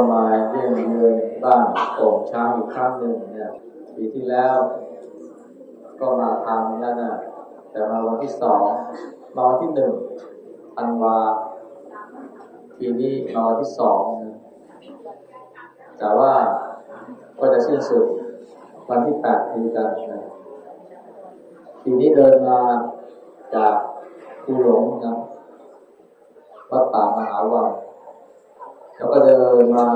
ก็มาเรื่อยๆบ้างโครั้งหนึ่งเนี่ยปีที่แล้ว ก็มาทางนั้นนะแต่มาวันที่สองมาวันที่หนึ่งธันวาปีนี้มาวันที่สองแต่ว่าก็จะสิ้นสุดวันที่แปดปีกันนะปีนี้เดินมาจากภูหลงนะวัดป่ามหาวัง แล้วก็เดินมา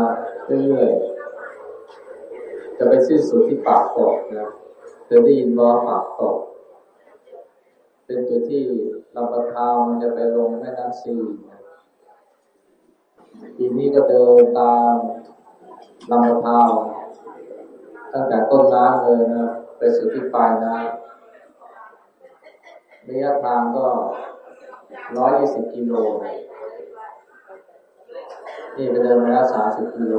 เรื่อยๆจะไปสิ้นสุดที่ปากตกนะเคยได้ยินว่าปากตก เป็นตัวที่ลำปะทาวมันจะไปลงแม่น้ำซีปีนี้ก็เดินตามลำปะทาวตั้งแต่ต้นน้ำเลยนะไปสุดที่ปลายน้ำระยะทางก็ร้อยยี่สิบกิโล นี่ไปเดินมาแล้วสามสิบกิโล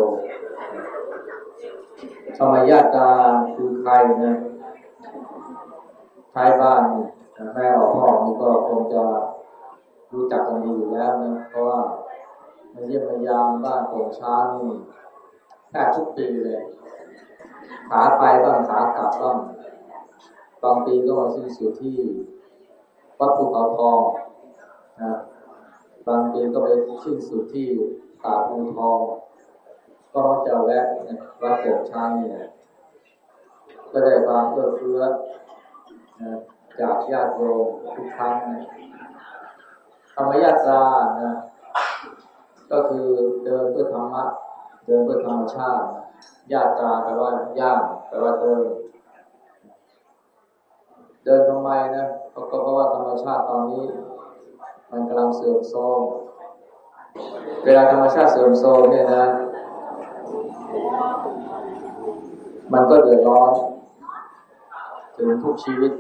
ทำไมญาติการคือใครนะท้ายบ้านแม่ออกพ่อนี่ก็คงจะรู้จักกันดีอยู่แล้วนะเพราะว่ามาเยี่ยมมายามบ้านโป่งช้างนี่แทบทุกปีเลยขาไปบ้างขากลับบ้างบางปีก็มาสิ้นสุดที่วัดภูเขาทอง บางปีก็ไปสิ้นสุดที่ตาภูทอง ก็มักจะแวะวัดโป่งช้างนี่แหละก็ได้ความเอื้อเฟื้อจากญาติโยมทุกครั้งนะธรรมญาตรานะ ก็คือเดินเพื่อธรรมะ เดินเพื่อธรรมชาติ ญาตราแปลว่าย่างแปลว่าเดิน เดินทำไมนะ ก็เพราะว่าธรรมชาติตอนนี้ มันกำลังเสื่อมโทรมเวลาธรรมชาติเสื่อมโทรมเนี่ยนะ มันก็เดือดร้อน ถึงทุกชีวิต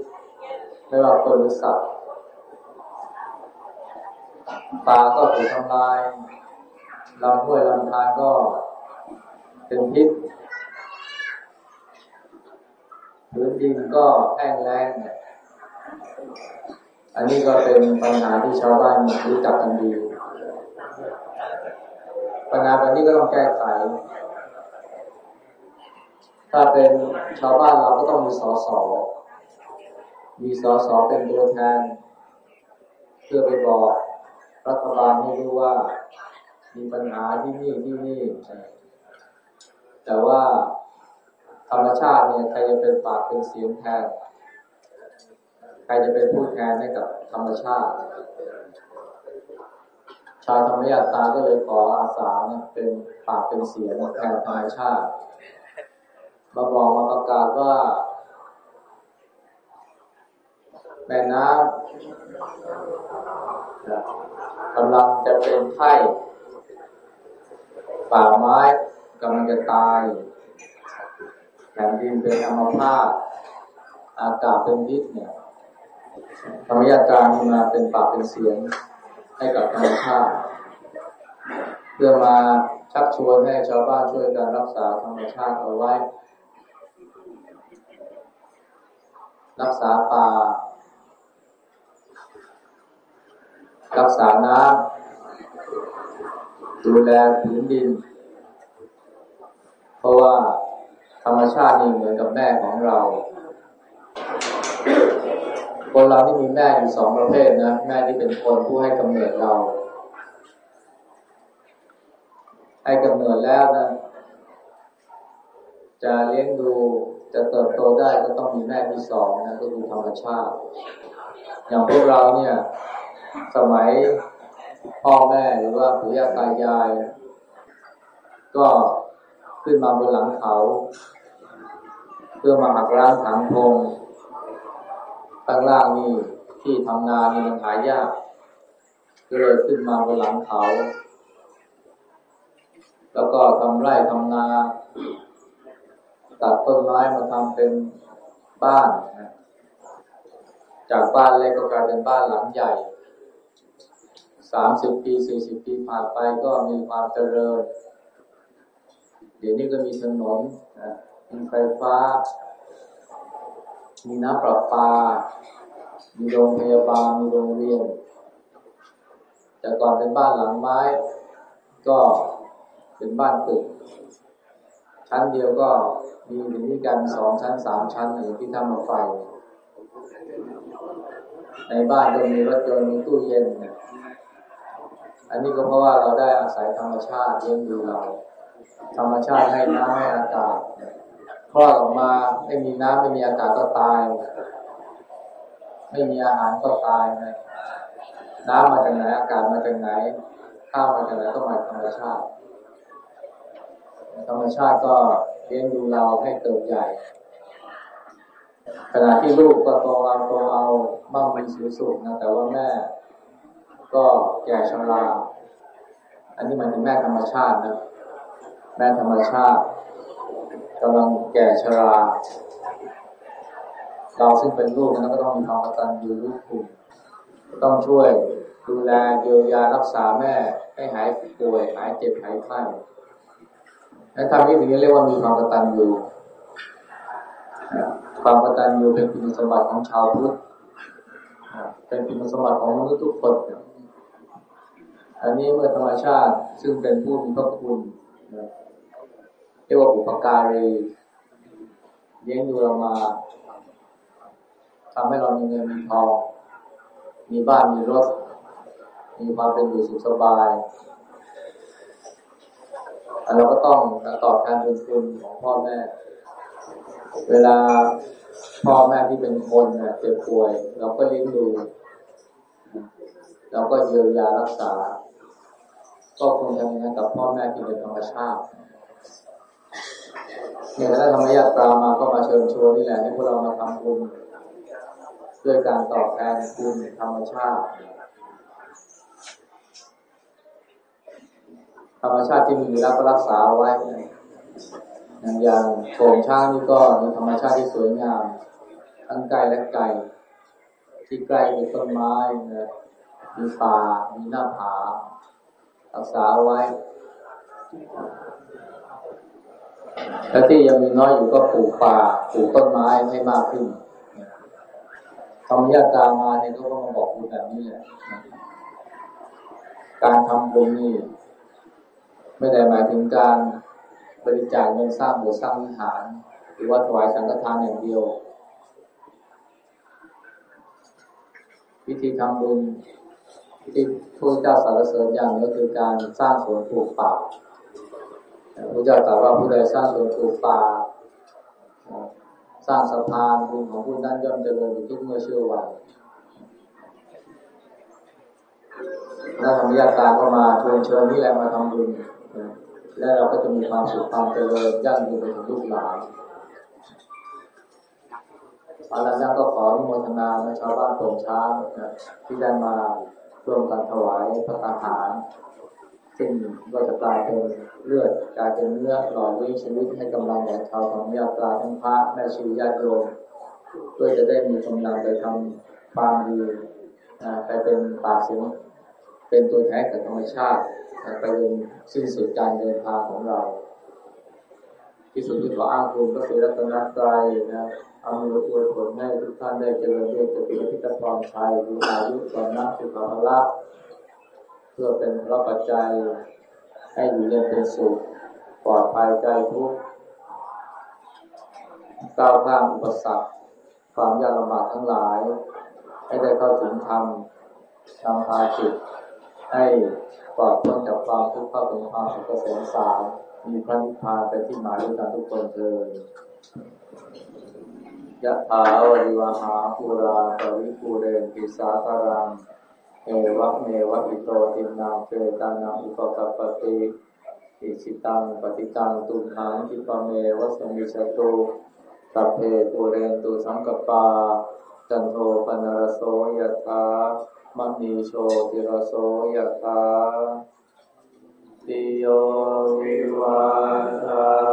ไม่ว่าคนหรือสัตว์ป่าก็ถูกทำลายลำห้วยลำธารก็เป็นพิษพื้นดินก็แห้งแล้ง อันนี้ก็เป็นปัญหาที่ชาวบ้านรู้จักกันดีปัญหาแบบนี้ก็ต้องแก้ไข ถ้าเป็นชาวบ้านเราก็ต้องมีสอสอมีสสเป็นตัวแทนเพื่อไปบอกรัฐบาลให้รู้ว่า มีปัญหาที่นี่ที่นี่ แต่ว่าธรรมชาติเนี่ยใครจะเป็นปากเป็นเสียงแทน ใครจะเป็นผู้แทนให้กับธรรมชาติ ชาวธรรมยาตาก็เลยขออาสาเนี่ยเป็นปากเป็นเสียงแทนธรรมชาติ มาบอกมาประกาศว่าแม่น้ำกำลังจะเป็นไข้ป่าไม้กำลังจะตายแผ่นดินเป็นอัมพาตอากาศเป็นพิษเนี่ย ธรรมยาการมาเป็นปากเป็นเสียงให้กับธรรมชาติเพื่อมาชักชวนให้ชาวบ้านช่วยกันรักษาธรรมชาติเอาไว้ รักษาป่า รักษาน้ำดูแลผืนดิน เพราะว่าธรรมชาตินี่เหมือนกับแม่ของเรา คนเราที่มีแม่อยู่สองประเภทนะ แม่ที่เป็นคนผู้ให้กำเนิดเรา ให้กำเนิดแล้วนะ จะเลี้ยงดูจะเติบโตได้ก็ต้องมีแม่ที่สองนะก็คือธรรมชาติ อย่างพวกเราเนี่ย สมัยพ่อแม่หรือว่าปู่ย่าตายาย ก็ขึ้นมาบนหลังเขา เพื่อมาหักล้างถางพง ข้างล่างนี่ที่ทำนานี่มันหายากก็เลยขึ้นมาบนหลังเขา แล้วก็ทำไร่ทำนาตัดต้นไม้มาทำเป็นบ้านจากบ้านเล็กก็กลายเป็นบ้านหลังใหญ่สามสิบปีสี่สิบปีผ่านไปก็มีความเจริญ เดี๋ยวนี้ก็มีถนนมีไฟฟ้า มีน้ำประปา มีโรงพยาบาล มีโรงเรียน แต่ก่อนเป็นบ้านหลังไม้ ก็เป็นบ้านตึก ชั้นเดียวก็มีถึงที่กันสองชั้นสามชั้นอย่างที่ทำมาไฟ ในบ้านก็มีรถยนต์มีตู้เย็น อันนี้ก็เพราะว่าเราได้อาศัยธรรมชาติเลี้ยงดูเรา ธรรมชาติให้น้ำให้อากาศ คลอดออกมาไม่มีน้ำไม่มีอากาศก็ตาย ไม่มีอาหารก็ตายนะน้ำมาจากไหนอากาศมาจากไหนข้าวมาจากไหนก็มาธรรมชาติธรรมชาติก็เลี้ยงดูเราให้เติบใหญ่ขณะที่ลูกก็โตเอาโตเอามั่งมีสีสุขนะแต่ว่าแม่ ก็แก่ชราอันนี้มันเป็นแม่ธรรมชาตินะแม่ธรรมชาติ กำลังแก่ชรา เราซึ่งเป็นลูกนั้นก็ต้องมีความกตัญญูรู้คุณต้องช่วยดูแลเยียวยารักษาแม่ให้หายป่วยหายเจ็บหายไข้และทำนี้ถึงเรียกว่ามีความกตัญญูความกตัญญูเป็นคุณสมบัติของชาวพุทธเป็นคุณสมบัติของมนุษย์ทุกคน อันนี้เมื่อธรรมชาติซึ่งเป็นผู้มีพระคุณ รียกว่าอุปการีเลี้ยงดูเรามาทำให้เรามีเงินมีทอง มีบ้านมีรถ มีความเป็นอยู่สุขสบายเราก็ต้องตอบแทนบุญคุณของพ่อแม่ เวลาพ่อแม่ที่เป็นคนเจ็บป่วย เราก็เลี้ยงดู เราก็เยียวยารักษา ก็คงทำอย่างนั้นกับพ่อแม่ที่เป็นธรรมชาติ เนี่ยถ้าธรรมยาตรามาก็มาเชิญชวนนี่แหละให้พวกเรามาทำบุญด้วยการตอบแทนคุณธรรมชาติ ธรรมชาติที่มีอยู่แล้วก็รักษาไว้อย่างโถงช้างนี่ก็มีธรรมชาติที่สวยงาม ทั้งไกลและไกลที่ใกล้มีต้นไม้มีป่ามีหน้าผารักษาไว้ และที่ยังมีน้อยอยู่ก็ปลูกป่าปลูกต้นไม้ให้มากขึ้นธรรมยาตามาเนี่ยก็มาบอกคุณแบบนี้แหละการทำบุญนี่ไม่ได้หมายถึงการบริจาคเงินสร้างโบสถ์สร้างวิหาร หรือว่าถวายสังฆทานอย่างเดียว วิธีทำบุญที่พระเจ้าสารเสริญอย่างก็คือการสร้างสวนปลูกป่า พระเจ้าตรัสว่าผู้ใดสร้างสวนปลูกป่าสร้างสะพานบุญของผู้นั้นย่อมเจริญอยู่ทุกเมื่อเชื่อวันถ้าธรรมยาตาก็มาชวนเชิญนี่แหละมาทำบุญและเราก็จะมีความสุขความเจริญยั่งยืนไปถึงลูกหลานอาจารย์ก็ขออนุโมทนาในชาวบ้านโป่งช้างที่ได้มาร่วมกันถวายพระทหาร ซึ่งก็จะกลายเป็นเลือดกลายเป็นเนื้อหล่อเลี้ยงชีวิตให้กำลังแก่ชาวของยาตราทั้งพระแม่ชีญาติโยมเพื่อจะได้มีกำลังไปทำความดีไปเป็นป่าเสียงเป็นตัวแทนกับธรรมชาติไปจนสิ้นสุดการเดินทางของเรา ที่สุดที่ขออ้างคุณก็คือรัตนตรัยนะอำนวยอวยผลให้ทุกท่านได้เจริญด้วยจะเป็นพิธภัณฑ์ชัยดูอายุสอนนักสุขภาพ เพื่อเป็นรับปัจจัยให้อยู่เย็นเป็นสุขปลอดภัยใจทุกก้าวข้ามอุปสรรคความยากลำบากทั้งหลาย ให้ได้เข้าถึงธรรมนำพาจิตให้ปลอดพ้นจากความทุกข์เข้าถึงความสุขเกษมสารมีพระนิพพานเป็นที่หมายด้วยกันทุกคนเลยยะถาวาริวะหาปูราปะริปูเรนติสาคะรัง เอวะเมวะอิโตทินนังเปตานังอุปะกัปปะติอิจฉิตังปัตถิตังตุมหังขิปปะเมวะสะมิชฌะตุสัพเพปูเรนตุสังกัปปา จันโทปนรโสยถามณีโชติรโสยถาติโยวิวัชันตุ